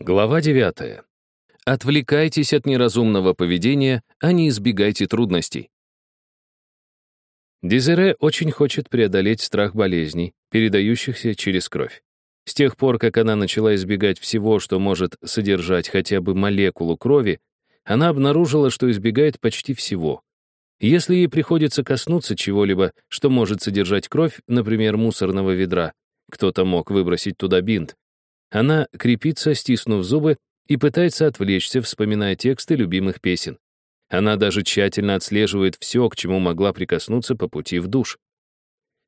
Глава 9. Отвлекайтесь от неразумного поведения, а не избегайте трудностей. Дезире очень хочет преодолеть страх болезней, передающихся через кровь. С тех пор, как она начала избегать всего, что может содержать хотя бы молекулу крови, она обнаружила, что избегает почти всего. Если ей приходится коснуться чего-либо, что может содержать кровь, например, мусорного ведра, кто-то мог выбросить туда бинт, она крепится, стиснув зубы, и пытается отвлечься, вспоминая тексты любимых песен. Она даже тщательно отслеживает все, к чему могла прикоснуться по пути в душ.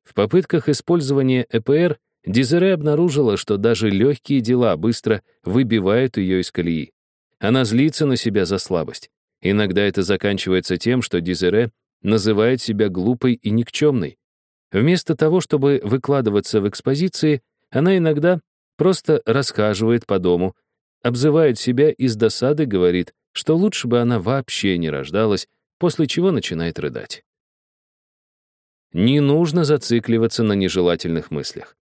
В попытках использования ЭПР Дезире обнаружила, что даже легкие дела быстро выбивают ее из колеи. Она злится на себя за слабость. Иногда это заканчивается тем, что Дезире называет себя глупой и никчемной. Вместо того, чтобы выкладываться в экспозиции, она иногда просто расхаживает по дому, обзывает себя из досады, говорит, что лучше бы она вообще не рождалась, после чего начинает рыдать. Не нужно зацикливаться на нежелательных мыслях.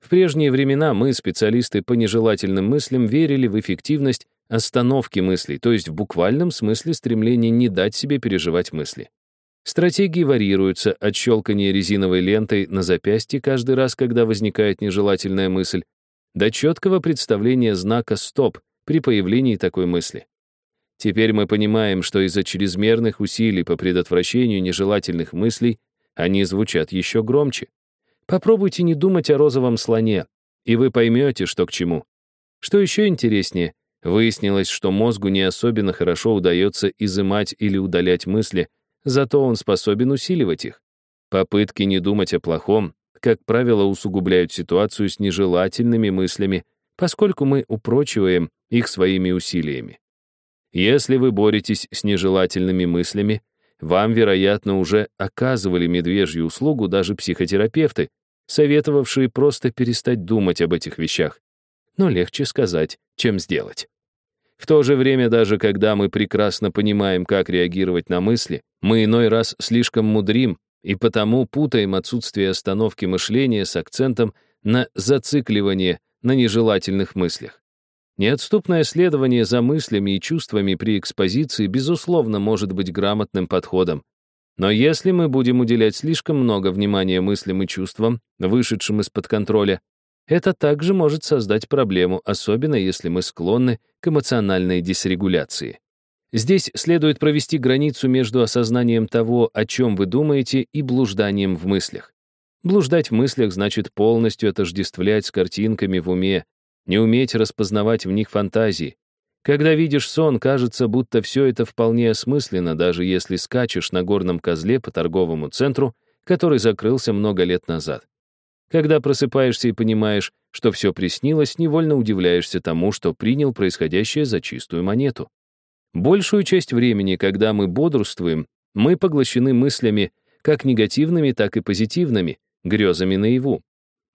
В прежние времена мы, специалисты по нежелательным мыслям, верили в эффективность остановки мыслей, то есть в буквальном смысле стремления не дать себе переживать мысли. Стратегии варьируются от щелкания резиновой лентой на запястье каждый раз, когда возникает нежелательная мысль, до четкого представления знака «стоп» при появлении такой мысли. Теперь мы понимаем, что из-за чрезмерных усилий по предотвращению нежелательных мыслей они звучат еще громче. Попробуйте не думать о розовом слоне, и вы поймете, что к чему. Что еще интереснее, выяснилось, что мозгу не особенно хорошо удается изымать или удалять мысли, зато он способен усиливать их. Попытки не думать о плохом, как правило, усугубляют ситуацию с нежелательными мыслями, поскольку мы упрочиваем их своими усилиями. Если вы боретесь с нежелательными мыслями, вам, вероятно, уже оказывали медвежью услугу даже психотерапевты, советовавшие просто перестать думать об этих вещах. Но легче сказать, чем сделать. В то же время, даже когда мы прекрасно понимаем, как реагировать на мысли, мы иной раз слишком мудрим и потому путаем отсутствие остановки мышления с акцентом на зацикливание на нежелательных мыслях. Неотступное следование за мыслями и чувствами при экспозиции, безусловно, может быть грамотным подходом. Но если мы будем уделять слишком много внимания мыслям и чувствам, вышедшим из-под контроля, это также может создать проблему, особенно если мы склонны к эмоциональной дисрегуляции. Здесь следует провести границу между осознанием того, о чем вы думаете, и блужданием в мыслях. Блуждать в мыслях значит полностью отождествлять с картинками в уме, не уметь распознавать в них фантазии. Когда видишь сон, кажется, будто все это вполне осмысленно, даже если скачешь на горном козле по торговому центру, который закрылся много лет назад. Когда просыпаешься и понимаешь, что все приснилось, невольно удивляешься тому, что принял происходящее за чистую монету. Большую часть времени, когда мы бодрствуем, мы поглощены мыслями, как негативными, так и позитивными, грезами наяву.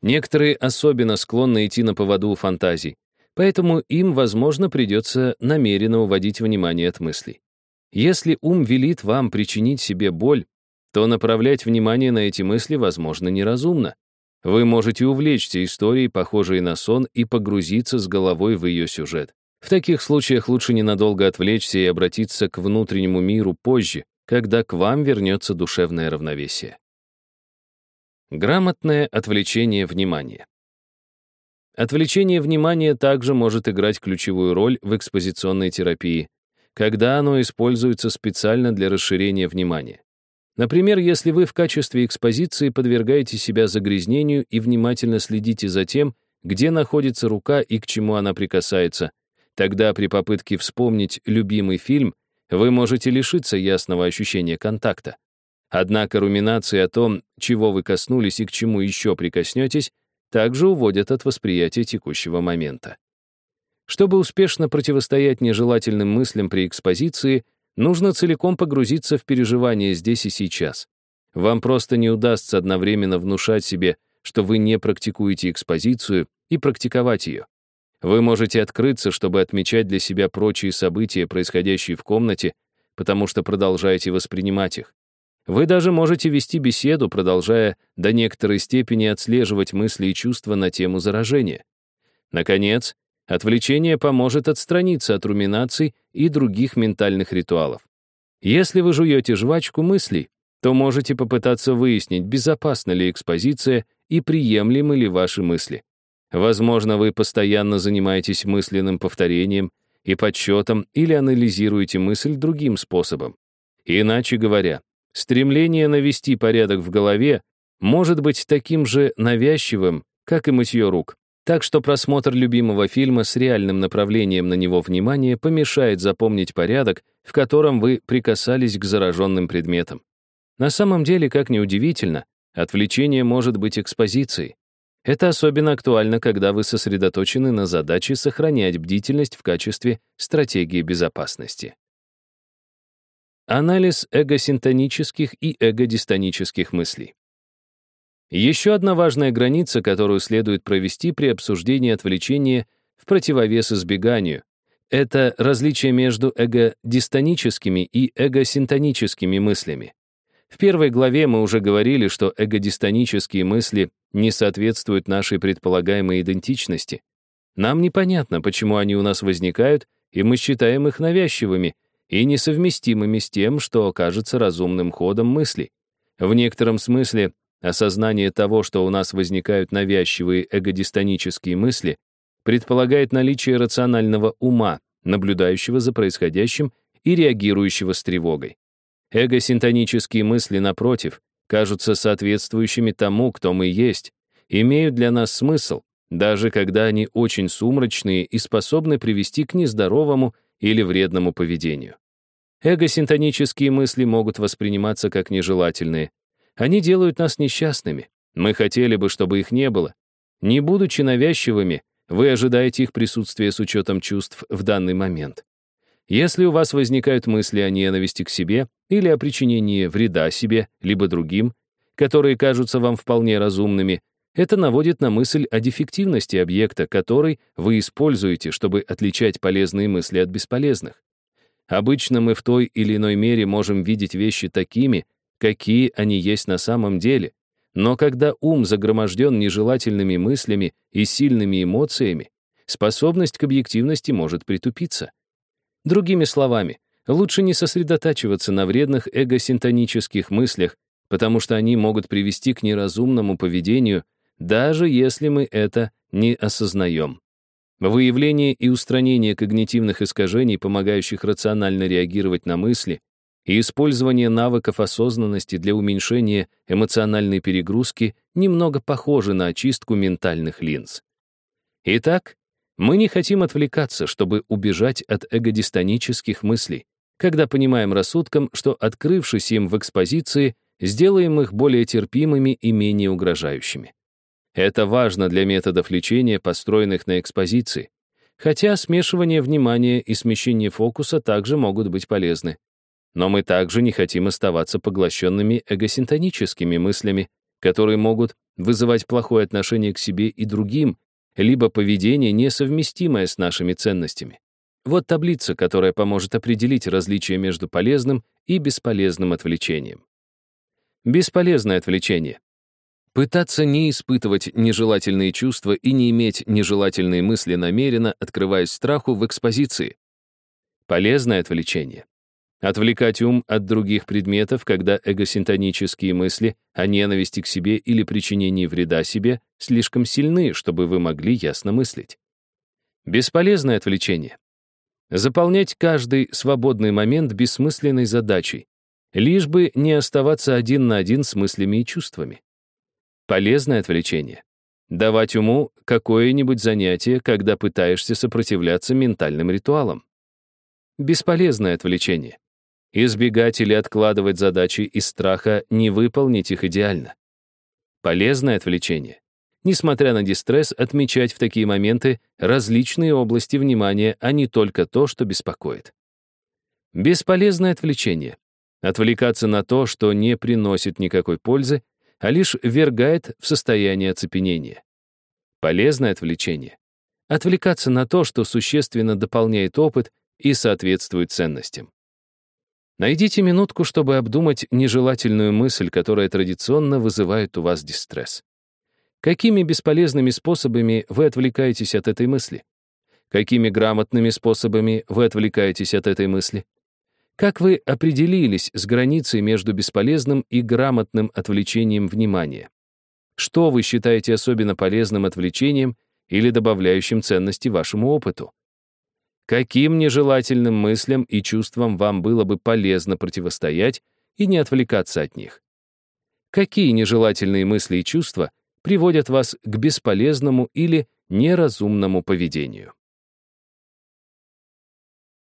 Некоторые особенно склонны идти на поводу фантазий, поэтому им, возможно, придется намеренно уводить внимание от мыслей. Если ум велит вам причинить себе боль, то направлять внимание на эти мысли, возможно, неразумно. Вы можете увлечься историей, похожей на сон, и погрузиться с головой в ее сюжет. В таких случаях лучше ненадолго отвлечься и обратиться к внутреннему миру позже, когда к вам вернется душевное равновесие. Грамотное отвлечение внимания. Отвлечение внимания также может играть ключевую роль в экспозиционной терапии, когда оно используется специально для расширения внимания. Например, если вы в качестве экспозиции подвергаете себя загрязнению и внимательно следите за тем, где находится рука и к чему она прикасается, тогда при попытке вспомнить любимый фильм вы можете лишиться ясного ощущения контакта. Однако руминации о том, чего вы коснулись и к чему еще прикоснетесь, также уводят от восприятия текущего момента. Чтобы успешно противостоять нежелательным мыслям при экспозиции, Нужно целиком погрузиться в переживания здесь и сейчас. Вам просто не удастся одновременно внушать себе, что вы не практикуете экспозицию, и практиковать ее. Вы можете открыться, чтобы отмечать для себя прочие события, происходящие в комнате, потому что продолжаете воспринимать их. Вы даже можете вести беседу, продолжая до некоторой степени отслеживать мысли и чувства на тему заражения. Наконец, Отвлечение поможет отстраниться от руминаций и других ментальных ритуалов. Если вы жуете жвачку мыслей, то можете попытаться выяснить, безопасна ли экспозиция и приемлемы ли ваши мысли. Возможно, вы постоянно занимаетесь мысленным повторением и подсчетом или анализируете мысль другим способом. Иначе говоря, стремление навести порядок в голове может быть таким же навязчивым, как и мытье рук. Так что просмотр любимого фильма с реальным направлением на него внимания помешает запомнить порядок, в котором вы прикасались к зараженным предметам. На самом деле, как ни удивительно, отвлечение может быть экспозицией. Это особенно актуально, когда вы сосредоточены на задаче сохранять бдительность в качестве стратегии безопасности. Анализ эгосинтонических и эгодистонических мыслей. Еще одна важная граница, которую следует провести при обсуждении отвлечения в противовес избеганию, это различие между эгодистоническими и эгосинтоническими мыслями. В первой главе мы уже говорили, что эгодистонические мысли не соответствуют нашей предполагаемой идентичности. Нам непонятно, почему они у нас возникают, и мы считаем их навязчивыми и несовместимыми с тем, что окажется разумным ходом мысли. В некотором смысле осознание того, что у нас возникают навязчивые эгодистонические мысли, предполагает наличие рационального ума, наблюдающего за происходящим и реагирующего с тревогой. Эгосинтонические мысли, напротив, кажутся соответствующими тому, кто мы есть, имеют для нас смысл, даже когда они очень сумрачные и способны привести к нездоровому или вредному поведению. Эгосинтонические мысли могут восприниматься как нежелательные. Они делают нас несчастными. Мы хотели бы, чтобы их не было. Не будучи навязчивыми, вы ожидаете их присутствия с учетом чувств в данный момент. Если у вас возникают мысли о ненависти к себе или о причинении вреда себе, либо другим, которые кажутся вам вполне разумными, это наводит на мысль о дефективности объекта, который вы используете, чтобы отличать полезные мысли от бесполезных. Обычно мы в той или иной мере можем видеть вещи такими, какие они есть на самом деле, но когда ум загроможден нежелательными мыслями и сильными эмоциями, способность к объективности может притупиться. Другими словами, лучше не сосредотачиваться на вредных эгосинтонических мыслях, потому что они могут привести к неразумному поведению, даже если мы это не осознаем. Выявление и устранение когнитивных искажений, помогающих рационально реагировать на мысли, и использование навыков осознанности для уменьшения эмоциональной перегрузки немного похожи на очистку ментальных линз. Итак, мы не хотим отвлекаться, чтобы убежать от эгодистонических мыслей, когда понимаем рассудком, что, открывшись им в экспозиции, сделаем их более терпимыми и менее угрожающими. Это важно для методов лечения, построенных на экспозиции, хотя смешивание внимания и смещение фокуса также могут быть полезны. Но мы также не хотим оставаться поглощенными эгосинтоническими мыслями, которые могут вызывать плохое отношение к себе и другим либо поведение, несовместимое с нашими ценностями. Вот таблица, которая поможет определить различие между полезным и бесполезным отвлечением. Бесполезное отвлечение. Пытаться не испытывать нежелательные чувства и не иметь нежелательные мысли намеренно, открываясь страху в экспозиции. Полезное отвлечение. Отвлекать ум от других предметов, когда эгосинтонические мысли о ненависти к себе или причинении вреда себе слишком сильны, чтобы вы могли ясно мыслить. Бесполезное отвлечение. Заполнять каждый свободный момент бессмысленной задачей, лишь бы не оставаться один на один с мыслями и чувствами. Полезное отвлечение. Давать уму какое-нибудь занятие, когда пытаешься сопротивляться ментальным ритуалам. Бесполезное отвлечение. Избегать или откладывать задачи из страха не выполнить их идеально. Полезное отвлечение. Несмотря на дистресс, отмечать в такие моменты различные области внимания, а не только то, что беспокоит. Бесполезное отвлечение. Отвлекаться на то, что не приносит никакой пользы, а лишь ввергает в состояние оцепенения. Полезное отвлечение. Отвлекаться на то, что существенно дополняет опыт и соответствует ценностям. Найдите минутку, чтобы обдумать нежелательную мысль, которая традиционно вызывает у вас дистресс. Какими бесполезными способами вы отвлекаетесь от этой мысли? Какими грамотными способами вы отвлекаетесь от этой мысли? Как вы определились с границей между бесполезным и грамотным отвлечением внимания? Что вы считаете особенно полезным отвлечением или добавляющим ценности вашему опыту? Каким нежелательным мыслям и чувствам вам было бы полезно противостоять и не отвлекаться от них? Какие нежелательные мысли и чувства приводят вас к бесполезному или неразумному поведению?